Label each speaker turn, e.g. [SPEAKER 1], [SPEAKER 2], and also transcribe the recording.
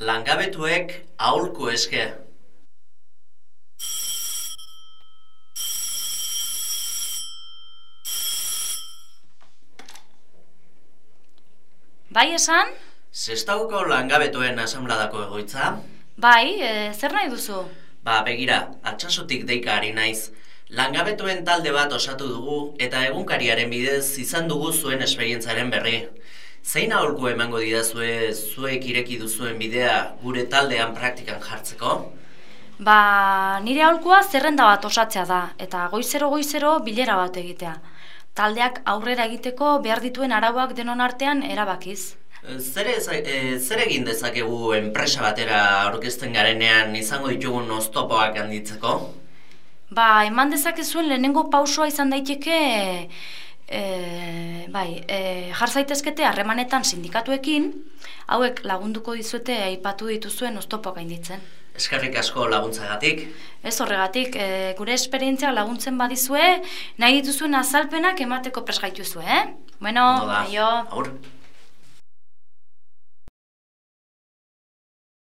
[SPEAKER 1] Langabetuek aholku eske.
[SPEAKER 2] Bai esan?
[SPEAKER 1] Zestauko langabetuen asambladako egoitza?
[SPEAKER 2] Bai, e, zer nahi duzu?
[SPEAKER 1] Ba, begira, atxasotik deika ari naiz. Langabetuen talde bat osatu dugu eta egunkariaren bidez izan dugu zuen esperientzaren berri. Zein aholku emango didazue zuek ireki duzuen bidea gure taldean praktikan jartzeko?
[SPEAKER 2] Ba, nire aholkua zerrenda bat osatzea da, eta goizero-goizero bilera bat egitea. Taldeak aurrera egiteko behar dituen arauak denon artean erabakiz.
[SPEAKER 1] Zer, e, zer egin dezakegu enpresa batera aurkezten garenean izango ditugun oztopoak handitzeko?
[SPEAKER 2] Ba, eman dezakezuen lehenengo pausoa izan daiteke e, bai, e, jar zaitezkete harremanetan sindikatuekin, hauek lagunduko dizuete aipatu dituzuen oztopoak gainditzen.
[SPEAKER 1] Eskerrik asko laguntzagatik.
[SPEAKER 2] Ez horregatik, e, gure esperientzia laguntzen badizue, nahi dituzuen azalpenak emateko presgaitu zuen, eh? Bueno,
[SPEAKER 1] aio. Aur.